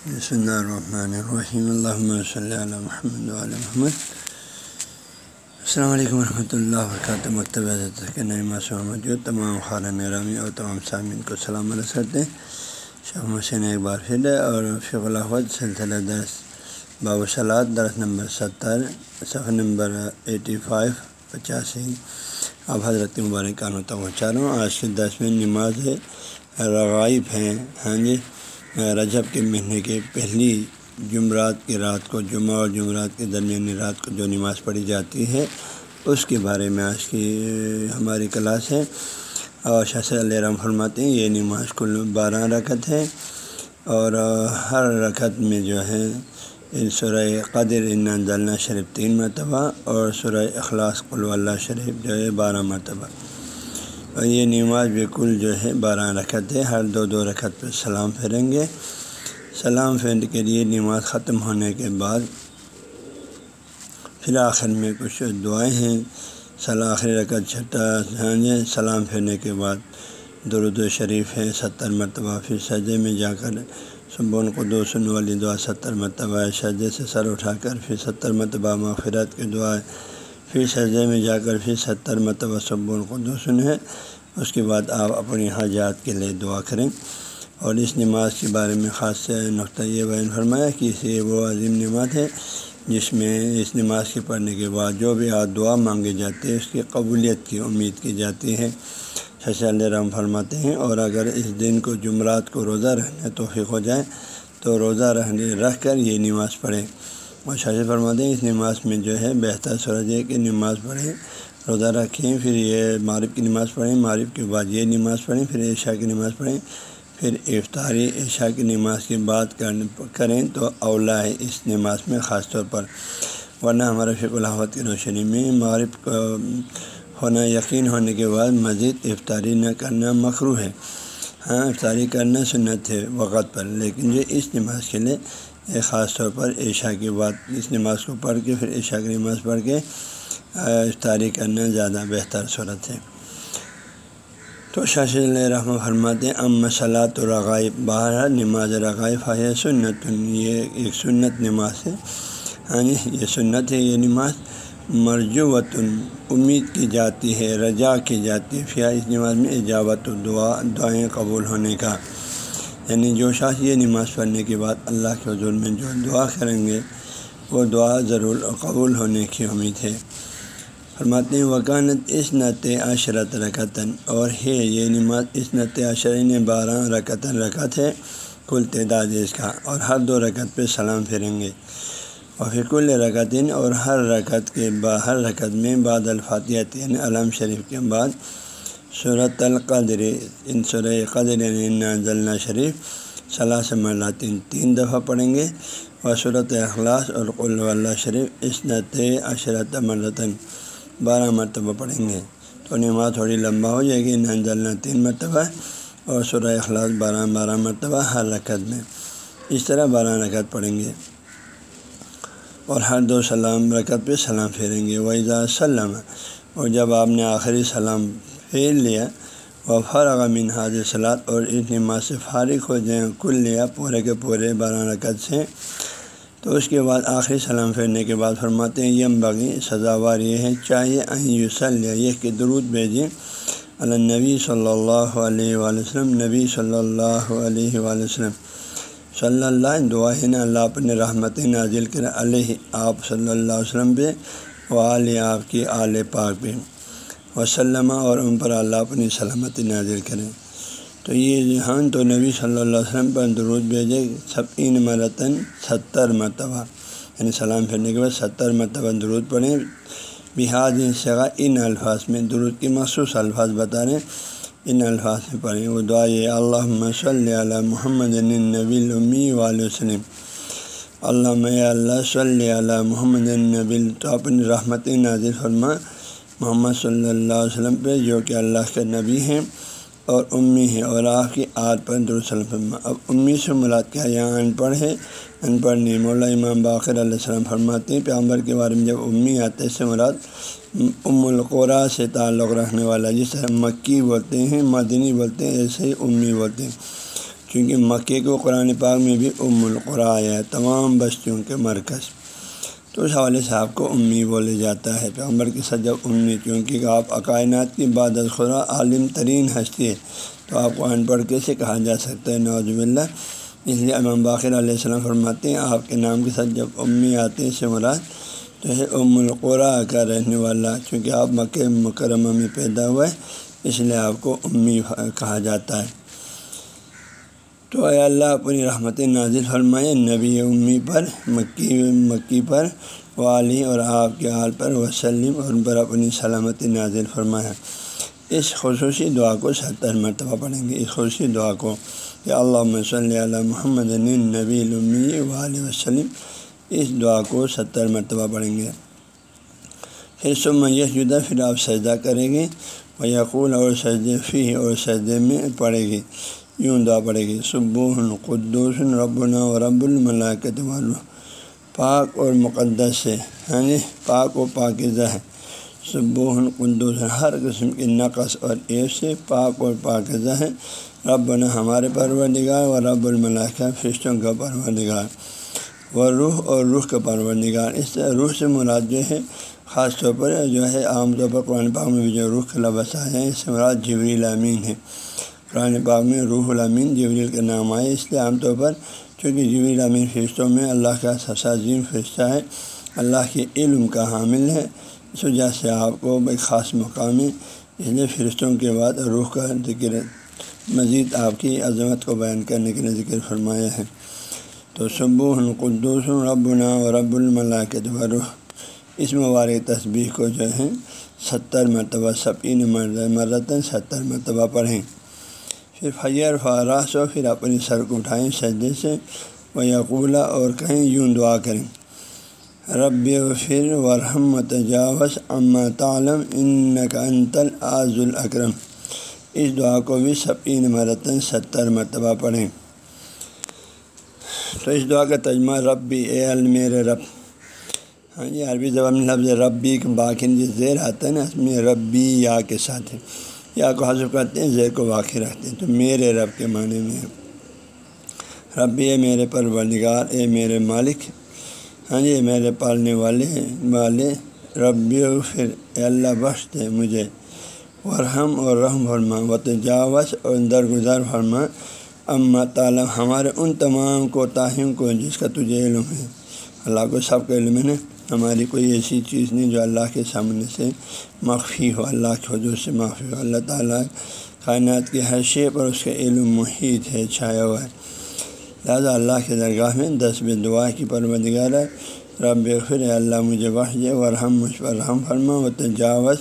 بسم اللہ الرحمن الرحیم اللہ صلی علی محمد محمد السلام علیکم ورحمۃ اللہ وبرکاتہ مکتبہ موجود تمام خارن رامی اور تمام سامعین کو سلام علیہ کرتے ہیں شاہ حسین ایک بار پھر ہے اور فق الحمد سلسلہ درس باب سلاد درس نمبر ستر صفحہ نمبر ایٹی فائیو پچاسی اب حضرت مبارک کا پہنچا رہا ہوں آج کے دس میں نماز رغائب ہیں ہاں جی. رجب کے مہینے کے پہلی جمعرات کی رات کو جمعہ اور جمعرات کے درمیانی رات کو جو نماز پڑھی جاتی ہے، اس کے بارے میں آج کی ہماری کلاس ہے۔ اور شاہ علیہ رحم فرماتے ہیں، یہ نماز کل بارہ رکعت ہے۔ اور ہر رکعت میں جو ہے سورہ قدر ان شریف تین مرتبہ اور سورہ اخلاص قلو اللہ شریف جو ہے، بارہ مرتبہ۔ اور یہ نماز بالکل جو ہے بارہ رکعت ہے۔ ہر دو دو رکعت پہ سلام پھیریں گے۔ سلام پھیرنے کے لیے نماز ختم ہونے کے بعد پھر آخر میں کچھ دعائیں ہیں۔ صلاح آخری رکعت چھٹا ہاں جی، سلام پھیرنے کے بعد درود و شریف ہے، ستر مرتبہ پھر سجے میں جا کر سبون کو دو سن والی دعا، ستر مرتبہ سجے سے سر اٹھا کر پھر ستر مرتبہ مغفرت کی دعا پھر سجدے میں جا کر پھر ستر مرتبہ سبون کو دو سن ہے۔ اس کے بعد آپ اپنی حاجات کے لیے دعا کریں۔ اور اس نماز کے بارے میں خاص سے نقطہ یہ بیان فرمایا کہ اسے وہ عظیم نماز ہے جس میں اس نماز کے پڑھنے کے بعد جو بھی آپ دعا مانگے جاتے ہیں، اس کی قبولیت کی امید کی جاتی ہے۔ شش رحم فرماتے ہیں، اور اگر اس دن کو جمعرات کو روزہ رہنے توفیق ہو جائے تو روزہ رہنے رکھ کر یہ نماز پڑھیں۔ اور شاش فرماتے ہیں، اس نماز میں جو ہے بہتر سورج ہے کہ نماز پڑھیں، روزہ رکھیں، پھر یہ معرف کی نماز پڑھیں معرف کے بعد یہ نماز پڑھیں، پھر عشاء کی نماز پڑھیں، پھر افطاری عشاء کی نماز کی بات کریں تو اولا ہے اس نماز میں خاص طور پر۔ ورنہ ہمارا فک الحوت کی روشنی میں معرف ہونا یقین ہونے کے بعد مزید افطاری نہ کرنا مخرو ہے۔ ہاں افطاری کرنا سنت ہے وقت پر، لیکن جو اس نماز کے لیے خاص طور پر عشاء کی بات اس نماز کو پڑھ کے پھر عشاء کی نماز پڑھ کے افطاری کرنا زیادہ بہتر صورت ہے۔ تو شاش رحمہ فرماتے ہیں ام مسلاۃ و رغائب باہر نماز رغائب ہے سنت، یہ ایک سنت نماز ہے۔ ہاں جی یہ سنت ہے، یہ نماز مرجو وطن امید کی جاتی ہے رجا کی جاتی ہے۔ فیا اس نماز میں اجابت و دعا، دعائیں قبول ہونے کا۔ یعنی جو شاخ یہ نماز پڑھنے کے بعد اللہ کے حضور میں جو دعا کریں گے، وہ دعا ضرور قبول ہونے کی امید ہے۔ فرماتے ہیں وکانت اس نت عشرت رکتاً اور ہے، یہ نماز اس نت عشر بارہ رکتاً رکت ہے۔ کل تعداد اس کا۔ اور ہر دو رکت پہ سلام پھیریں گے۔ اور پھر کل رکتن اور ہر رکت کے با، ہر رکت میں بعد الفاتحت یعنی علم شریف کے بعد صورت القدر، ان سر قدر یعنی شریف صلاح سے مرلاتین تین دفعہ پڑھیں گے اور صورت اخلاص اور اللہ شریف اسنت عشرت مرتن بارہ مرتبہ پڑھیں گے۔ تو نماز تھوڑی لمبا ہو جائے گی نہ تین مرتبہ اور سورہ اخلاص بارہ بارہ مرتبہ ہر رکعت میں۔ اس طرح بارہ رکعت پڑھیں گے اور ہر دو سلام رکعت پہ سلام پھیریں گے۔ ویزا سلم اور جب آپ نے آخری سلام پھیر لیا وہ فرغ من حاضر سلاد اور اس نماز سے فارغ ہو جائیں، کل لیا پورے کے پورے بارہ رکعت سے۔ تو اس کے بعد آخری سلام پھیرنے کے بعد فرماتے ہیں، یم بغی، سزاوار یہ ہے، چاہیے یوسل یہ کہ درود بھیجیں۔ النبی صلی اللہ علیہ وآلہ وسلم، نبی صلی اللہ علیہ وآلہ وسلم۔ صلی اللہ دعائن اللہ اپنے رحمت نازل کر علیہ آپ صلی اللہ علیہ وسلم پہ و علیہ آپ کی آل پاک پہ۔ وسلم اور ان پر اللہ اپنی سلامتی نازل کریں تو یہ جہان تو نبی صلی اللہ علیہ وسلم پر درود بھیجے سب ان مرتن، ستر مرتبہ۔ یعنی سلام پھرنے کے بعد ستر مرتبہ درود پڑھیں۔ بحاد شگا ان الفاظ میں درود کی مخصوص الفاظ بتا رہے ہیں ان الفاظ میں پڑھیں۔ وہ دعا یہ اللہ صلی علیہ محمد نبی المی علیہ وسلم۔ اللہ اللہ صلی علیہ محمد نبی تو اپنی رحمت نازل فرما۔ محمد صلی اللہ علیہ وسلم پہ، جو کہ اللہ کے نبی ہیں اور امی ہے اور آپ کی آج پر درسلم اب امی سے مراد کیا یہاں ان پڑھ ہے۔ ان پڑھ نہیں۔ مولا امام باقر علیہ السلام فرماتے ہیں پیامبر کے بارے میں جب امی آتے سے مراد ام القرا سے تعلق رکھنے والا جس طرح مکی بولتے ہیں، مدنی بولتے ہیں، ایسے ہی امی بولتے ہیں۔ چونکہ مکے کو قرآن پاک میں بھی ام القرا ہے، تمام بستیوں کے مرکز۔ تو اس حوالے سے آپ کو امی بولے جاتا ہے، پیغمبر کی سجب امی، کیونکہ آپ عقائنات کی بعد خدا عالم ترین ہستی ہے تو آپ کو ان پڑھ کیسے کہا جا سکتا ہے نوازب اللہ اس لیے امام باخر علیہ السلام فرماتے ہیں، آپ کے نام کے ساتھ جب امی آتے ہیں سے مراد تو ہے ام القرا کا رہنے والا، چونکہ آپ مکہ مکرمہ میں پیدا ہوئے اس لیے آپ کو امی کہا جاتا ہے۔ تو اے اللہ اپنی رحمت نازل فرمائے، نبی امی پر، مکی مکی پر، والی اور آپ کے حال پر وسلم اور ان پر اپنی سلامتی نازل فرمایا اس خصوصی دعا کو ستر مرتبہ پڑھیں گے۔ اس خصوصی دعا کو کہ اللہ صلی علیہ محمد نبی الامی وََ وسلم، اس دعا کو ستر مرتبہ پڑھیں گے۔ پھر سب میش جدہ پھر آپ سجدہ کریں گے۔ وہ یقول اور سجدے فی اور سجدے میں پڑھے گی یوں دعا پڑے گی صبح قدوس ربنا و رب الملاکت والو پاک اور مقدس سے ہاں جی؟ پاک و پاکزہ ہے۔ صبح قدوس ہر قسم کی نقص اور ایپ سے پاک اور پاکزہ ہے۔ ربنا ہمارے پروردگار و رب الملاکہ فرشتوں کا پروردگار۔ و روح اور روح کا پروردگار۔ اس سے روح سے مراد جو ہے، خاص طور پر جو ہے، عام طور پر قرآن پاک میں بھی جو روح کا لفظ آیا ہے، اس سے مراد جبری الامین ہے۔ قرآن پاک میں روح الامین جبریل کا نام آئے۔ اس لیے عام طور پر چونکہ جبریل امین فرشتوں میں اللہ کا سب سے عظیم فرشتہ ہے، اللہ کے علم کا حامل ہے، اس وجہ سے آپ کو ایک خاص مقام ہے۔ اس لیے فرشتوں کے بعد روح کا ذکر مزید آپ کی عظمت کو بیان کرنے کے لیے ذکر فرمایا ہے۔ تو صبح القدوس ربنا و رب الملاکت و روح۔ اس مبارک تصبیح کو جو ہے، ستر مرتبہ سپین مرتن ستر مرتبہ پڑھیں۔ پھر فیر فاراس ہو پھر اپنی سر کو اٹھائیں، سجدے سے، وہ یقولہ اور کہیں یوں دعا کریں۔ رب و فر ورحم تجاوز اما تعلم ان کا انتل آز الاکرم۔ اس دعا کو بھی سپین مرتن ستر مرتبہ پڑھیں۔ تو اس دعا کا تجمہ رب بھی اے المیرے رب۔ ہاں جی عربی زبان لفظ ربی باقی زیر آتا ہے نا اس میں ربی یا کے ساتھ ہے یا کو حضر کرتے ہیں، زیر کو واقع رکھتے ہیں۔ تو میرے رب کے معنی میں ربی اے میرے پروردگار اے میرے مالک ہاں جی میرے پالنے والے والے ربی و پھر اے اللہ بخش دے مجھے۔ ورحم اور رحم فرما، و تجاوز اور درگزر فرما۔ اماں تعالیٰ، ہمارے ان تمام کوتاہیوں کو جس کا تجھے علم ہے۔ اللہ کو سب کا علم ہے نا ہماری کوئی ایسی چیز نہیں جو اللہ کے سامنے سے مخفی ہو، اللہ کے حضور سے معافی ہو۔ اللہ تعالیٰ کائنات کے ہر شے پر اس کا علم محیط ہے، چھایا ہوا ہے۔ لہٰذا اللہ کے درگاہ میں دس بے دعا کی پروردگار ہے۔ رب فر اللہ مجھے وحج ورحم مجھ پر رحم فرما و تجاوز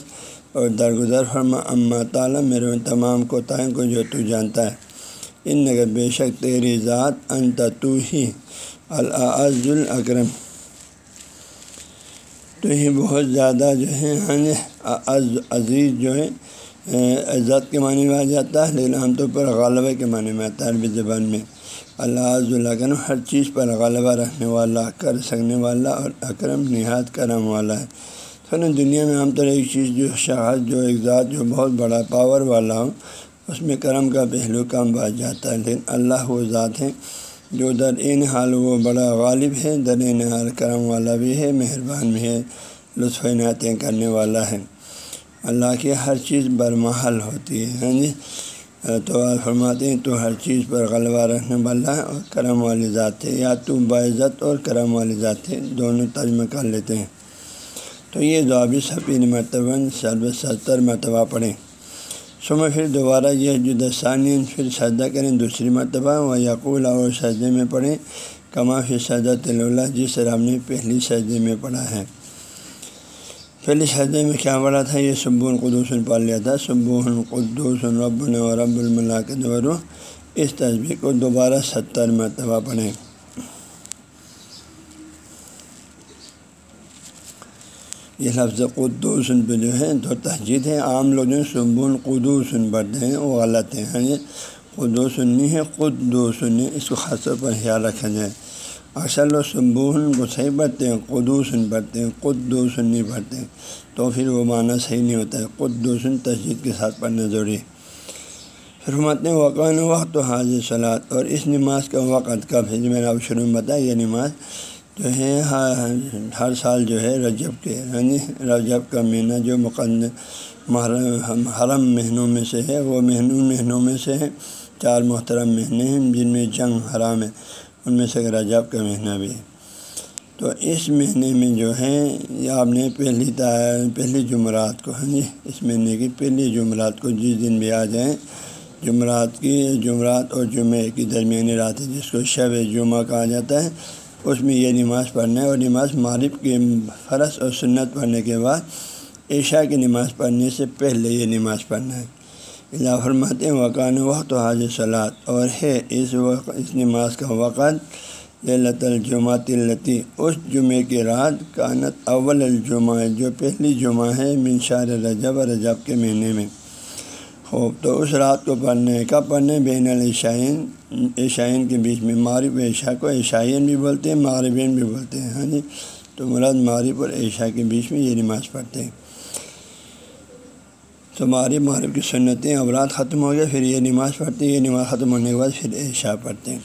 اور درگزر فرما۔ اماں تعالیٰ، میرے ان تمام کوتاہوں کو جو تو جانتا ہے۔ ان نگر بے شک تیری ذات انت تو ہی العز الاکرم۔ تو یہ بہت زیادہ جو ہے ہاں جی، عزیز جو ہے عزت کے معنی میں آ جاتا ہے، لیکن عام طور پر غالبہ کے معنی میں آتا ہے، عربی زبان میں۔ اللہ عز اللہ ہر چیز پر غالبہ رکھنے والا، کر سکنے والا اور اکرم، نہایت کرم والا ہے۔ تو دنیا میں عام طور ایک چیز جو شخص جو ایک ذات، جو بہت بڑا پاور والا ہو، اس میں کرم کا پہلو کم بات جاتا ہے، لیکن اللہ وہ ذات ہیں جو در ان حال وہ بڑا غالب ہے، در ان حال کرم والا بھی ہے، مہربان بھی ہے، لطف عنایتیں کرنے والا ہے۔ اللہ کی ہر چیز برمحل ہوتی ہے ہاں جی؟ تو فرماتے ہیں، تو ہر چیز پر غلبہ رکھنے والا ہے اور کرم والی ذات ہے، یا تو باعزت اور کرم والی ذات ہے، دونوں ترجمہ کر لیتے ہیں۔ تو یہ دعا بھی سفین مرتبہ سرب ستر مرتبہ پڑھیں۔ سما پھر دوبارہ یہ جدسانی پھر سجدہ کریں دوسری مرتبہ و یقول اور سجدے میں پڑھیں کما پھر سجدہ طلّہ جس طرح ہم نے پہلی سجدے میں پڑھا ہے۔ پہلی سجدے میں کیا پڑھا تھا؟ یہ سب القدوس پڑھ لیا تھا۔ سب القدوس رب و رب الملاکت ورو اس تصویر کو دوبارہ ستر مرتبہ پڑھیں۔ یہ لفظ قدوسن پہ جو ہے تو تہجید ہے عام لوگ جو سنبون قدوسن پڑھتے ہیں وہ غلط ہیں۔ ہاں قدوسن نہیں ہے، قدوسن اس کو خاص طور پر خیال رکھا جائے اکثر لوگ سنبون کو صحیح پڑھتے ہیں، قدوسن پڑھتے ہیں، قدوسن نہیں پڑھتے ہیں۔ تو پھر وہ معنی صحیح نہیں ہوتا ہے۔ قدوسن تہجید کے ساتھ پڑھنا ضروری ہے۔ فرمت وقان وقت و حاضر سلاد اور اس نماز کا وقت کب ہے؟ جو میں نے اب شروع میں بتایا، یہ نماز جو ہے ہاں، ہر سال جو ہے رجب کے یعنی رجب کا مہینہ جو مقد حرم مہینوں میں سے ہے، وہ مہنوں مہینوں میں سے ہے چار محترم مہینے ہیں، جن میں جنگ حرام ہے، ان میں سے رجب کا مہینہ بھی ہے۔ تو اس مہینے میں جو ہے، یہ آپ نے پہلی پہلی جمعرات کو ہاں جی اس مہینے کی پہلی جمعرات کو جس دن بھی آ جائیں، جمعرات کی، جمعرات اور جمعے کی درمیانی رات ہے، جس کو شب جمعہ کہا جاتا ہے اس میں یہ نماز پڑھنا ہے اور نماز معرف کے فرض اور سنت پڑھنے کے بعد عشاء کی نماز پڑھنے سے پہلے یہ نماز پڑھنا ہے۔ اللہ فرماتے وقان وقت و حاضر سلاد اور ہے اس وقت، اس نماز کا وقت لت الجمع تلتی اس جمعے کی رات کانت اول الجمعہ، جو پہلی جمعہ ہے منشار رجب رجب کے مہینے میں۔ خوب، تو اس رات کو پڑھنے، کب پڑھنے؟ بین العشائین، عشائین کے بیچ میں معرف عشاء کو عشائین بھی بولتے ہیں معربین بھی بولتے ہیں ہاں جی؟ تو مراد معرف اور عشاء کے بیچ میں یہ نماز پڑھتے ہیں۔ تو معرف معرف کی سنتیں اورات ختم ہو گئے پھر یہ نماز پڑھتے ہیں، یہ نماز ختم ہونے کے بعد پھر عشاء پڑھتے ہیں۔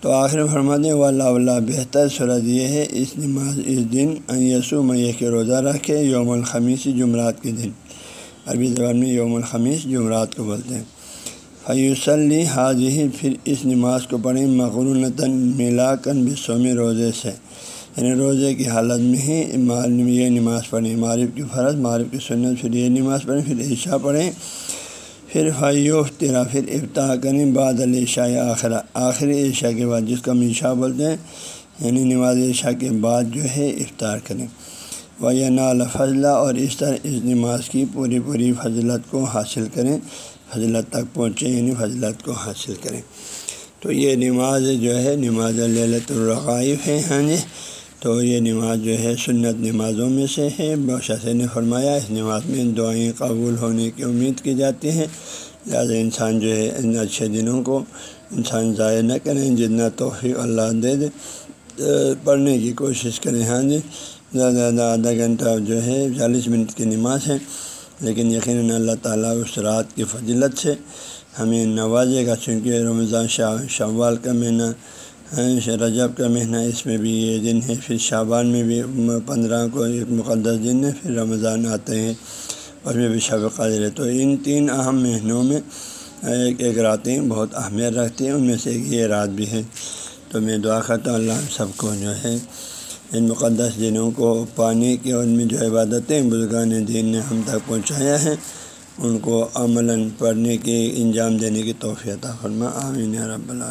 تو آخر فرماتے و اللہ اللہ بہتر صورت یہ ہے، اس نماز، اس دن یسو میہ کے روزہ رکھے، یوم الخمیسی جمعرات کے دن۔ عربی زبان میں یوم الخمیس جمعرات کو بولتے ہیں۔ فیوسلی حاضی پھر اس نماز کو پڑھیں مغرونتاً ملا کن بسومی روزے سے۔ یعنی روزے کی حالت میں ہی یہ نماز پڑھیں۔ معرف کی فرض معرف کی سنت، پھر یہ نماز پڑھیں، پھر عشاء پڑھیں۔ پھر فیوف تیرا پھر افطار کریں بعد العشاء آخرہ۔ آخری عشاء کے بعد جس کو ہم عشاء بولتے ہیں یعنی نماز عشاء کے بعد جو ہے افطار کریں۔ و یا نال فضلہ اور اس طرح اس نماز کی پوری پوری فضلت کو حاصل کریں، فضلت تک پہنچیں یعنی فضلت کو حاصل کریں۔ تو یہ نماز جو ہے، نماز للت الرغائف ہے ہاں جی؟ تو یہ نماز جو ہے، سنت نمازوں میں سے ہے۔ بخشا نے فرمایا، اس نماز میں دعائیں قبول ہونے کی امید کی جاتی ہے لہٰذا انسان جو ہے، ان اچھے دنوں کو انسان ضائع نہ کریں، جتنا توفیق اللہ دے دے پڑھنے کی کوشش کریں ہاں جی؟ زیادہ زیادہ آدھا گھنٹہ جو ہے، چالیس منٹ کی نماز ہے۔ لیکن یقیناً اللہ تعالیٰ اس رات کی فضلت سے ہمیں نوازے گا، چونکہ رمضان شاہ، شوال کا مہینہ رجب کا مہینہ، اس میں بھی یہ دن ہے۔ پھر شعبان میں بھی پندرہ کو ایک مقدس دن ہے، پھر رمضان آتے ہیں اس میں بھی شب قادر ہے۔ تو ان تین اہم مہینوں میں ایک ایک راتیں بہت اہمیت رکھتی ہیں، ان میں سے ایک یہ رات بھی ہے۔ تو میں دعا کرتا ہوں اللہ سب کو جو ہے ان مقدس دنوں کو پانے کی ان میں جو عبادتیں بزرگان دین نے ہم تک پہنچایا ہے ان کو عملاً پڑھنے کی انجام دینے کی توفیع فرما، آمین رب العالمین۔